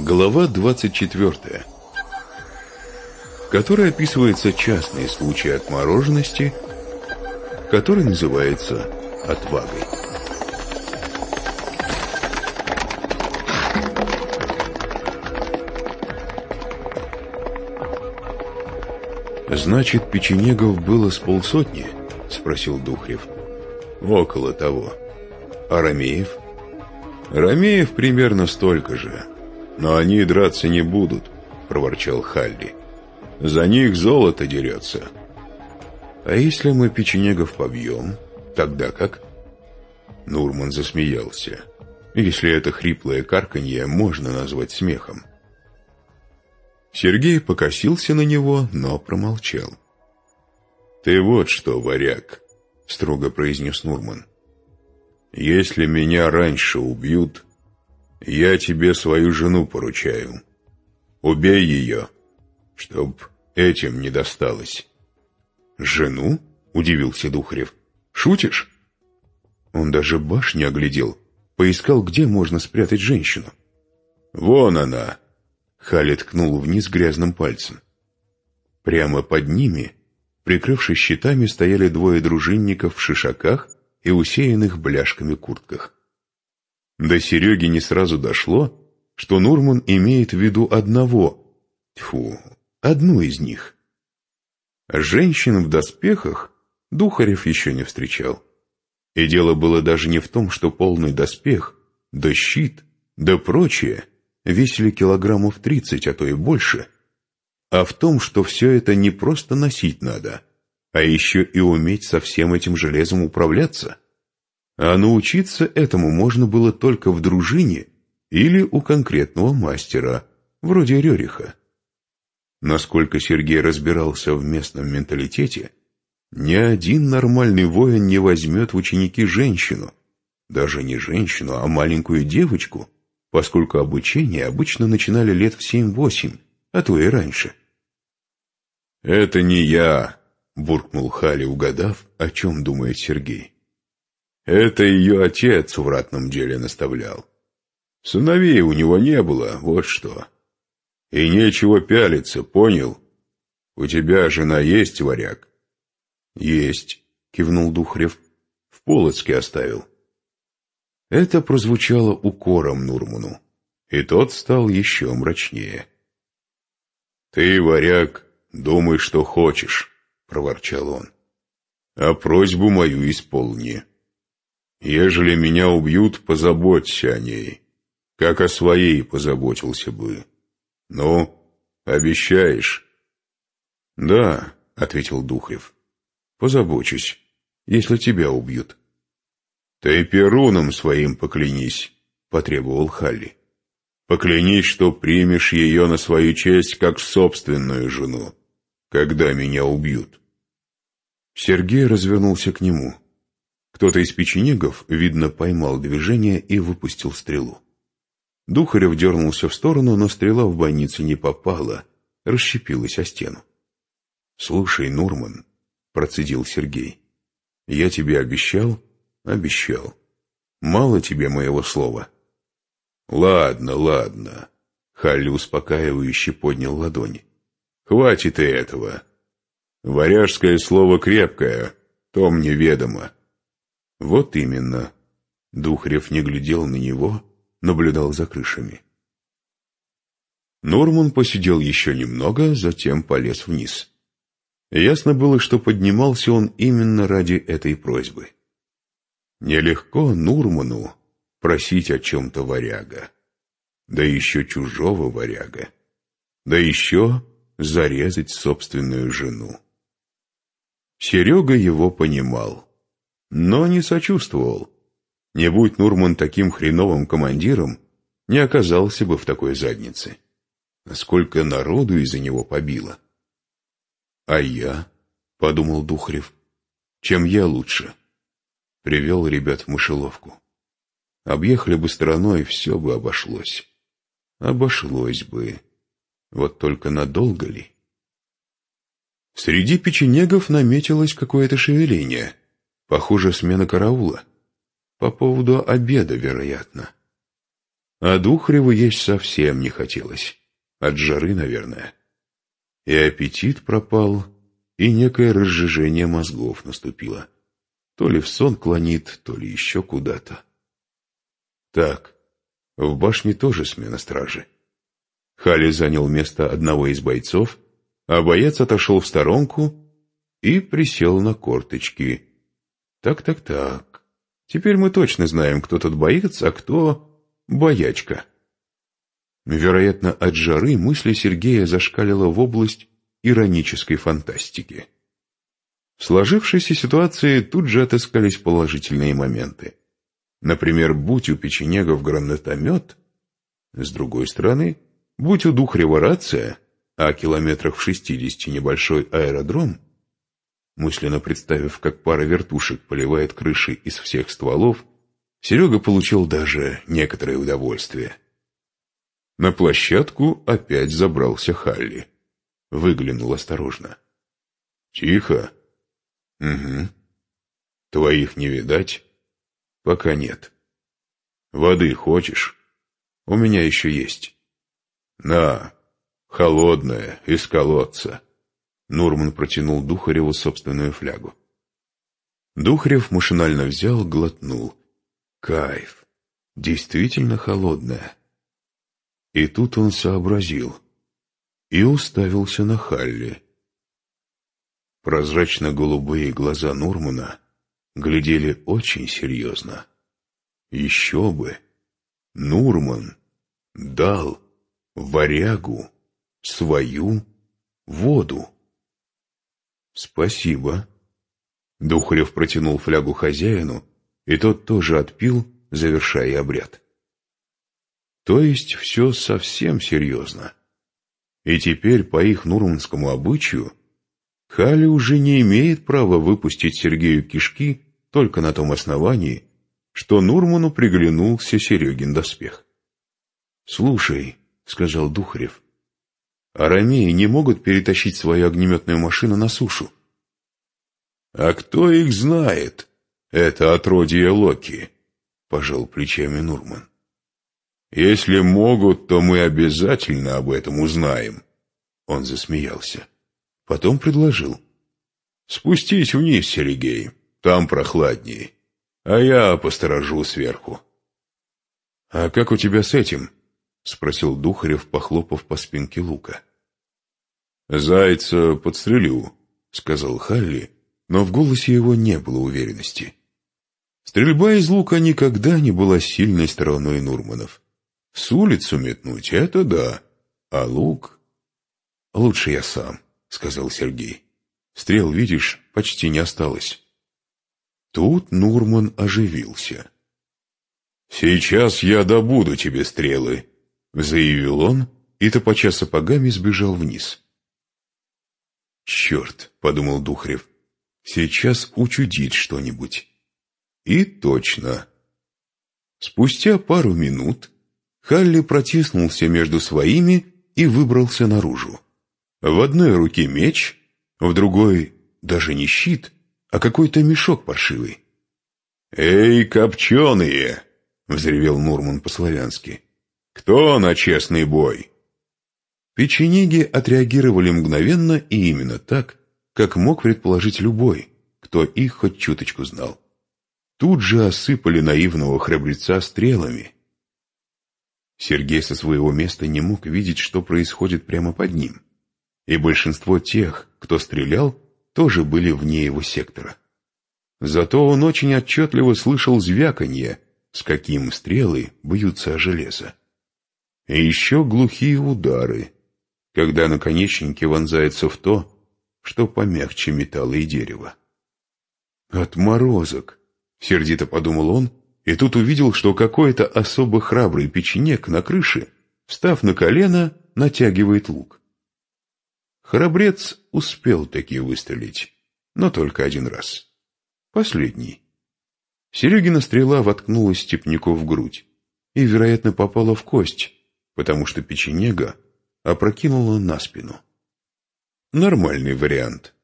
Глава 24, в которой описывается частный случай отмороженности, который называется отвагой. «Значит, печенегов было с полсотни?» — спросил Духрев. «Около того. А Ромеев?» «Ромеев примерно столько же. Но они драться не будут», — проворчал Халли. «За них золото дерется». «А если мы печенегов побьем, тогда как?» Нурман засмеялся. «Если это хриплое карканье можно назвать смехом». Сергей покосился на него, но промолчал. «Ты вот что, варяг», — строго произнес Нурман. «Если меня раньше убьют, я тебе свою жену поручаю. Убей ее, чтоб этим не досталось». «Жену?» — удивился Духарев. «Шутишь?» Он даже башню оглядел, поискал, где можно спрятать женщину. «Вон она!» Хали ткнул вниз грязным пальцем. Прямо под ними, прикрывшись щитами, стояли двое дружинников в шишаках и усеянных бляшками куртках. До Сереги не сразу дошло, что Нурман имеет в виду одного, тьфу, одну из них. Женщин в доспехах Духарев еще не встречал. И дело было даже не в том, что полный доспех, да щит, да прочее — весили килограммов тридцать, а то и больше, а в том, что все это не просто носить надо, а еще и уметь со всем этим железом управляться. А научиться этому можно было только в дружине или у конкретного мастера, вроде Рериха. Насколько Сергей разбирался в местном менталитете, ни один нормальный воин не возьмет в ученики женщину, даже не женщину, а маленькую девочку – поскольку обучение обычно начинали лет в семь-восемь, а то и раньше. «Это не я», — буркнул Хали, угадав, о чем думает Сергей. «Это ее отец в ратном деле наставлял. Сыновей у него не было, вот что. И нечего пялиться, понял? У тебя жена есть, варяг?» «Есть», — кивнул Духрев. «В Полоцке оставил». Это прозвучало укором Нурману, и тот стал еще мрачнее. «Ты, варяг, думай, что хочешь», — проворчал он. «А просьбу мою исполни. Ежели меня убьют, позаботься о ней, как о своей позаботился бы. Ну, обещаешь?» «Да», — ответил Духрев, — «позабочусь, если тебя убьют». «Ты перуном своим поклянись», — потребовал Халли. «Поклянись, что примешь ее на свою честь, как собственную жену, когда меня убьют». Сергей развернулся к нему. Кто-то из печенегов, видно, поймал движение и выпустил стрелу. Духарев дернулся в сторону, но стрела в больнице не попала, расщепилась о стену. «Слушай, Нурман», — процедил Сергей, — «я тебе обещал, Обещал. Мало тебе моего слова. Ладно, ладно. Халли успокаивающе поднял ладони. Хватит и этого. Варяжское слово крепкое, то мне ведомо. Вот именно. Духрев не глядел на него, наблюдал за крышами. Норман посидел еще немного, затем полез вниз. Ясно было, что поднимался он именно ради этой просьбы. Нелегко Нурману просить о чем-то варяга, да еще чужого варяга, да еще зарезать собственную жену. Серега его понимал, но не сочувствовал. Не будь Нурман таким хреновым командиром, не оказался бы в такой заднице. Сколько народу из-за него побило. «А я?» — подумал Духарев. «Чем я лучше?» привел ребят в мышеловку. Объехали бы стороной, все бы обошлось. Обошлось бы. Вот только надолго ли? Среди печенегов наметилось какое-то шевеление. Похоже, смена караула. По поводу обеда, вероятно. А Духареву есть совсем не хотелось. От жары, наверное. И аппетит пропал, и некое разжижение мозгов наступило. То ли в сон клонит, то ли еще куда-то. Так, в башне тоже смена стражи. Хали занял место одного из бойцов, а боец отошел в сторонку и присел на корточки. Так-так-так. Теперь мы точно знаем, кто тут боец, а кто боячка. Вероятно, от жары мысли Сергея зашкалила в область иронической фантастики. В сложившейся ситуации тут же отыскались положительные моменты. Например, будь у печенегов гранатомет, с другой стороны, будь у Духрева рация, а километрах в шестидесяти небольшой аэродром, мысленно представив, как пара вертушек поливает крыши из всех стволов, Серега получил даже некоторое удовольствие. На площадку опять забрался Халли. Выглянул осторожно. «Тихо?» «Угу. Твоих не видать?» «Пока нет. Воды хочешь? У меня еще есть». «На, холодная, из колодца». Нурман протянул Духареву собственную флягу. Духарев машинально взял, глотнул. Кайф. Действительно холодная. И тут он сообразил и уставился на Халли. Прозрачно-голубые глаза Нурмана глядели очень серьезно. Еще бы! Нурман дал варягу свою воду. «Спасибо». Духарев протянул флягу хозяину, и тот тоже отпил, завершая обряд. То есть все совсем серьезно. И теперь, по их нурманскому обычаю, Хали уже не имеет права выпустить Сергею кишки только на том основании, что Нурману приглянулся Серегин доспех. «Слушай», — сказал Духарев, — «арамеи не могут перетащить свою огнеметную машину на сушу». «А кто их знает? Это отродье Локи», — пожал плечами Нурман. «Если могут, то мы обязательно об этом узнаем». Он засмеялся. Потом предложил. «Спустись вниз, Сергей, там прохладнее, а я посторожу сверху». «А как у тебя с этим?» — спросил Духарев, похлопав по спинке лука. «Зайца подстрелю», — сказал Халли, но в голосе его не было уверенности. Стрельба из лука никогда не была сильной стороной Нурманов. С улицу метнуть — это да, а лук... Лучше я сам, — сказал Сергей. Стрел, видишь, почти не осталось. Тут Нурман оживился. «Сейчас я добуду тебе стрелы», — заявил он, и, топоча сапогами, сбежал вниз. «Черт», — подумал Духарев, — «сейчас учудить что-нибудь». И точно. Спустя пару минут Халли протиснулся между своими и выбрался наружу. В одной руке меч, в другой даже не щит, а какой-то мешок паршивый. «Эй, копченые!» — взревел Нурман по-славянски. «Кто на честный бой?» Печенеги отреагировали мгновенно и именно так, как мог предположить любой, кто их хоть чуточку знал. Тут же осыпали наивного храбреца стрелами — Сергей со своего места не мог видеть, что происходит прямо под ним. И большинство тех, кто стрелял, тоже были вне его сектора. Зато он очень отчетливо слышал звяканье, с каким стрелы бьются о железо. И еще глухие удары, когда наконечники вонзаются в то, что помягче металла и дерева. «Отморозок!» — сердито подумал он и тут увидел, что какой-то особо храбрый печенек на крыше, встав на колено, натягивает лук. Храбрец успел таки выстрелить, но только один раз. Последний. Серегина стрела воткнулась степняку в грудь и, вероятно, попала в кость, потому что печенега опрокинула на спину. Нормальный вариант.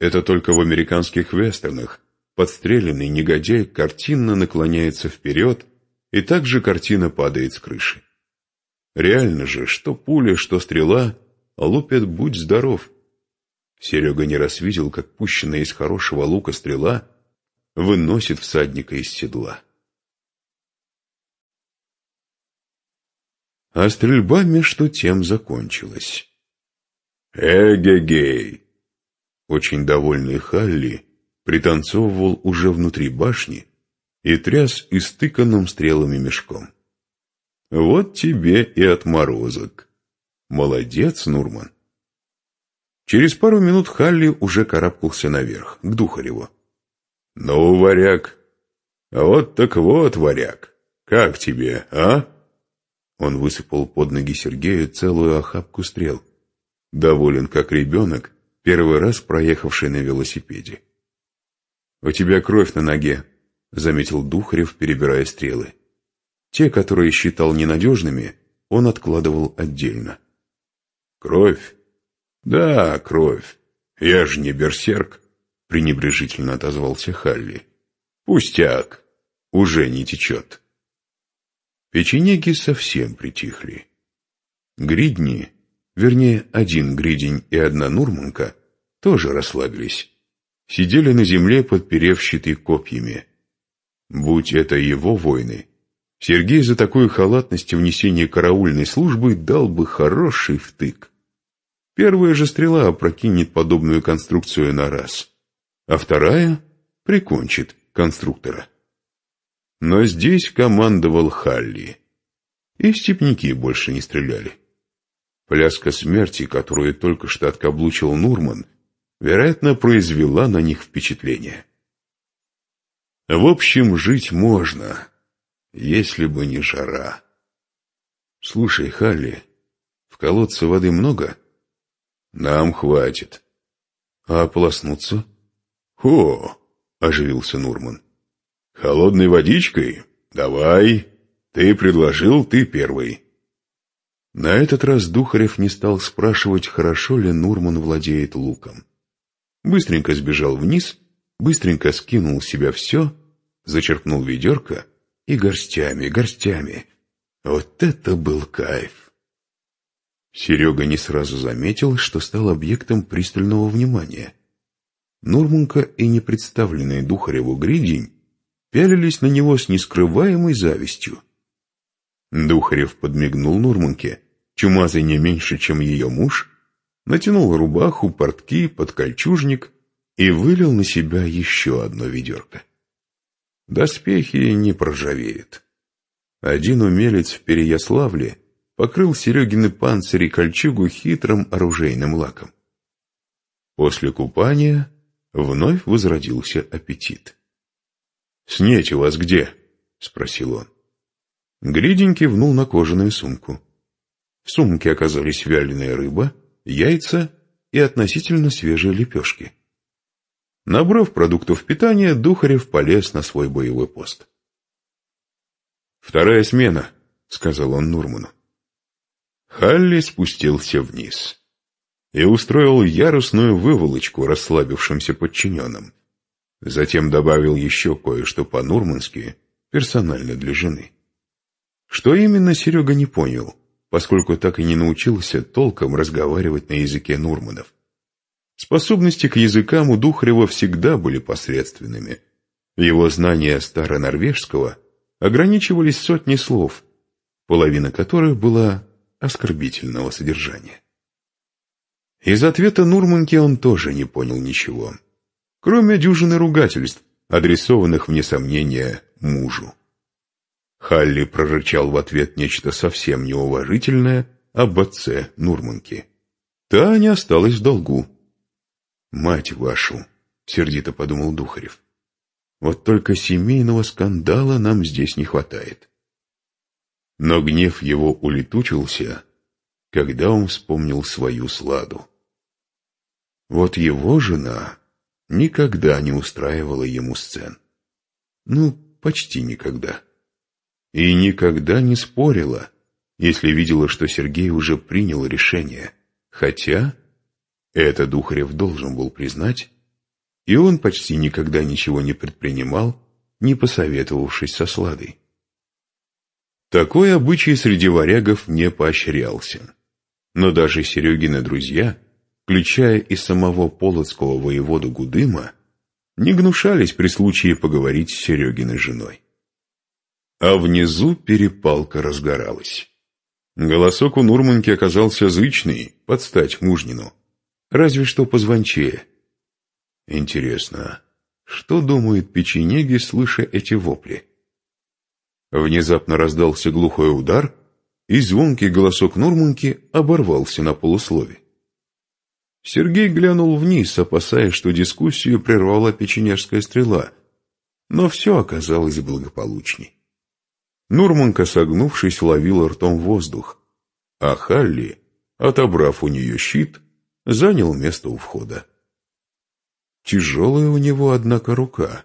Это только в американских вестернах Подстреленный негодяй картинно наклоняется вперед, и также картина падает с крыши. Реально же, что пуля, что стрела, лупят «Будь здоров». Серега не раз видел, как пущенная из хорошего лука стрела выносит всадника из седла. А стрельба между тем закончилась. «Эгегей!» Очень довольный Халли пританцовывал уже внутри башни и тряс истыканным стрелами мешком. «Вот тебе и отморозок. Молодец, Нурман!» Через пару минут Халли уже карабкался наверх, к Духареву. «Ну, варяг, вот так вот, варяг, как тебе, а?» Он высыпал под ноги Сергею целую охапку стрел. Доволен, как ребенок, первый раз проехавший на велосипеде. «У тебя кровь на ноге», — заметил Духарев, перебирая стрелы. Те, которые считал ненадежными, он откладывал отдельно. «Кровь? Да, кровь. Я же не берсерк», — пренебрежительно отозвался Халли. «Пустяк. Уже не течет». Печенеги совсем притихли. Гридни, вернее, один гридень и одна нурманка, тоже расслабились. Сидели на земле, подперев щиты копьями. Будь это его войны, Сергей за такую халатность в несении караульной службы дал бы хороший втык. Первая же стрела опрокинет подобную конструкцию на раз, а вторая прикончит конструктора. Но здесь командовал Халли. И степники больше не стреляли. Пляска смерти, которую только что откаблучил Нурман, вероятно, произвела на них впечатление. В общем, жить можно, если бы не жара. Слушай, Халли, в колодце воды много? Нам хватит. А ополоснуться? О, оживился Нурман. «Холодной водичкой? Давай. Ты предложил, ты первый». На этот раз Духарев не стал спрашивать, хорошо ли Нурман владеет луком. Быстренько сбежал вниз, быстренько скинул с себя все, зачерпнул ведерко и горстями, горстями. Вот это был кайф! Серега не сразу заметил, что стал объектом пристального внимания. Нурманка и непредставленный Духареву гридень пялились на него с нескрываемой завистью. Духарев подмигнул Нурманке, чумазый не меньше, чем ее муж, натянул рубаху, портки, подкольчужник и вылил на себя еще одно ведерко. Доспехи не проржавеют. Один умелец в Переяславле покрыл Серегины панцири кольчугу хитрым оружейным лаком. После купания вновь возродился аппетит. «Снеть у вас где?» — спросил он. Гридень кивнул на кожаную сумку. В сумке оказались вяленая рыба, яйца и относительно свежие лепешки. Набрав продуктов питания, Духарев полез на свой боевой пост. «Вторая смена», — сказал он Нурману. Халли спустился вниз и устроил ярусную выволочку расслабившимся подчиненным. Затем добавил еще кое-что по-нурмански, персонально для жены. Что именно, Серега не понял, поскольку так и не научился толком разговаривать на языке нурманов. Способности к языкам у Духарева всегда были посредственными. Его знания старонорвежского ограничивались сотней слов, половина которых была оскорбительного содержания. Из ответа Нурманки он тоже не понял ничего кроме дюжины ругательств, адресованных, вне сомнения, мужу. Халли прорычал в ответ нечто совсем неуважительное об отце Нурманки. Та не осталась в долгу. «Мать вашу!» — сердито подумал Духарев. «Вот только семейного скандала нам здесь не хватает». Но гнев его улетучился, когда он вспомнил свою сладу. Вот его жена никогда не устраивала ему сцен. Ну, почти никогда. И никогда не спорила, если видела, что Сергей уже принял решение. Хотя это Духарев должен был признать, и он почти никогда ничего не предпринимал, не посоветовавшись со Сладой. Такой обычай среди варягов не поощрялся. Но даже Серегины друзья, включая и самого полоцкого воеводу Гудыма, не гнушались при случае поговорить с Серегиной женой. А внизу перепалка разгоралась. Голосок у Нурманки оказался зычный, под стать мужнину. Разве что позвончее. Интересно, что думают печенеги, слыша эти вопли? Внезапно раздался глухой удар, и звонкий голосок Нурманки оборвался на полуслове. Сергей глянул вниз, опасаясь, что дискуссию прервала печенежская стрела, но все оказалось благополучней. Нурманка, согнувшись, ловила ртом воздух, а Халли, отобрав у нее щит, занял место у входа. Тяжелая у него, однако, рука,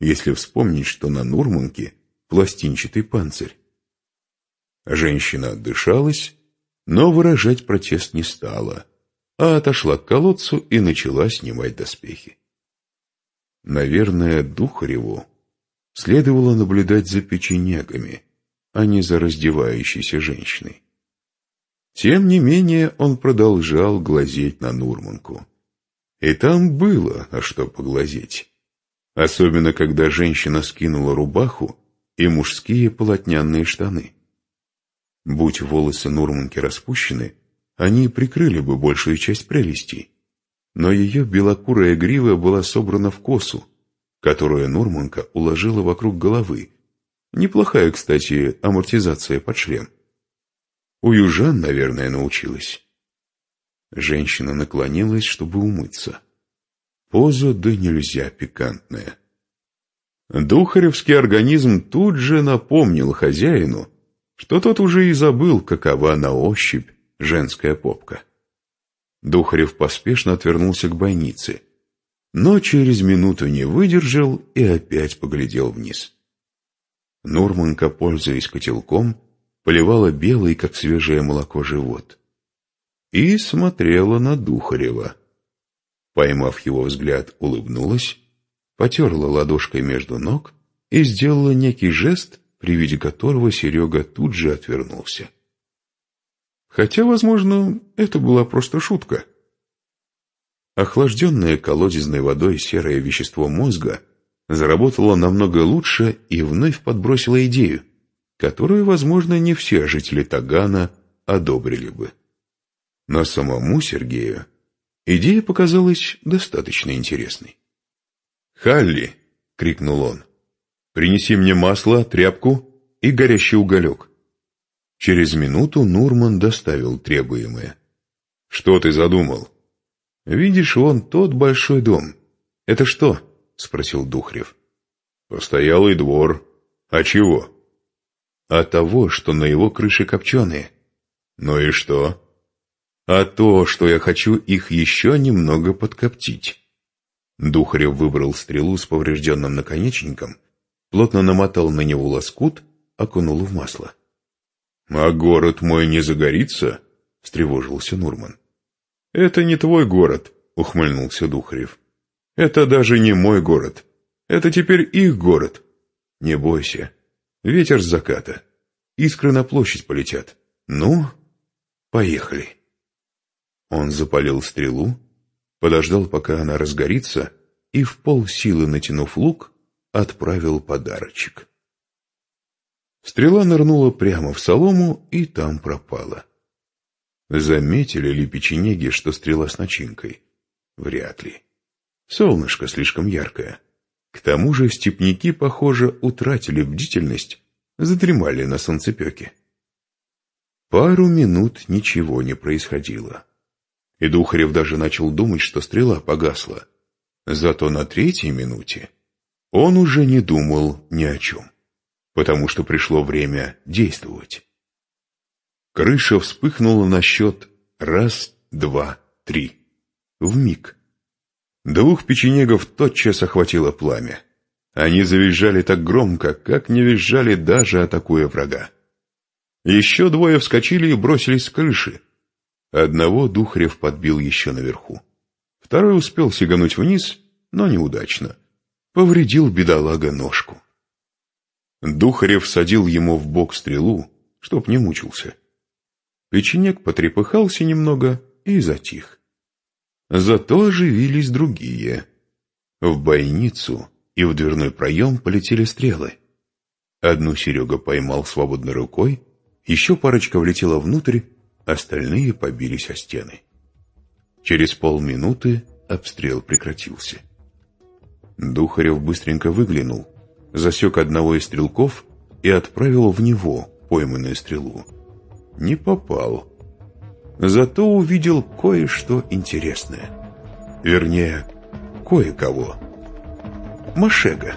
если вспомнить, что на Нурманке пластинчатый панцирь. Женщина отдышалась, но выражать протест не стала, а отошла к колодцу и начала снимать доспехи. Наверное, Духареву следовало наблюдать за печенегами, а не за раздевающейся женщиной. Тем не менее он продолжал глазеть на Нурманку. И там было, а что поглазеть. Особенно, когда женщина скинула рубаху и мужские полотняные штаны. Будь волосы Нурманки распущены, они прикрыли бы большую часть прелестей. Но ее белокурая грива была собрана в косу, которую Нурманка уложила вокруг головы. Неплохая, кстати, амортизация под шлем. У южан, наверное, научилась. Женщина наклонилась, чтобы умыться. Поза да нельзя пикантная. Духаревский организм тут же напомнил хозяину, что тот уже и забыл, какова на ощупь женская попка. Духарев поспешно отвернулся к бойнице, но через минуту не выдержал и опять поглядел вниз. Нурманка, пользуясь котелком, поливала белый, как свежее молоко, живот. И смотрела на Духарева. Поймав его взгляд, улыбнулась потерла ладошкой между ног и сделала некий жест, при виде которого Серега тут же отвернулся. Хотя, возможно, это была просто шутка. Охлажденное колодезной водой серое вещество мозга заработало намного лучше и вновь подбросило идею, которую, возможно, не все жители Тагана одобрили бы. Но самому Сергею идея показалась достаточно интересной. «Халли!» — крикнул он. «Принеси мне масло, тряпку и горящий уголек». Через минуту Нурман доставил требуемое. «Что ты задумал?» «Видишь, вон тот большой дом. Это что?» — спросил Духрев. «Постоялый двор. А чего?» «А того, что на его крыше копченые». «Ну и что?» «А то, что я хочу их еще немного подкоптить». Духарев выбрал стрелу с поврежденным наконечником, плотно намотал на него лоскут, окунул в масло. «А город мой не загорится?» — встревожился Нурман. «Это не твой город», — ухмыльнулся Духарев. «Это даже не мой город. Это теперь их город. Не бойся. Ветер с заката. Искры на площадь полетят. Ну, поехали». Он запалил стрелу, подождал, пока она разгорится, и в полсилы натянув лук, отправил подарочек. Стрела нырнула прямо в солому и там пропала. Заметили ли печенеги, что стрела с начинкой? Вряд ли. Солнышко слишком яркое. К тому же степняки, похоже, утратили бдительность, задремали на солнцепеке. Пару минут ничего не происходило и Духарев даже начал думать, что стрела погасла. Зато на третьей минуте он уже не думал ни о чем, потому что пришло время действовать. Крыша вспыхнула на счет раз, два, три. В миг. Двух печенегов тотчас охватило пламя. Они завизжали так громко, как не визжали даже атакуя врага. Еще двое вскочили и бросились с крыши, Одного Духарев подбил еще наверху. Второй успел сигануть вниз, но неудачно. Повредил бедолага ножку. Духарев садил ему в бок стрелу, чтоб не мучился. Печенек потрепыхался немного и затих. Зато оживились другие. В бойницу и в дверной проем полетели стрелы. Одну Серега поймал свободной рукой, еще парочка влетела внутрь, остальные побились о стены. Через полминуты обстрел прекратился. Духарев быстренько выглянул, засек одного из стрелков и отправил в него пойманную стрелу. Не попал. Зато увидел кое-что интересное. Вернее, кое-кого. Машега.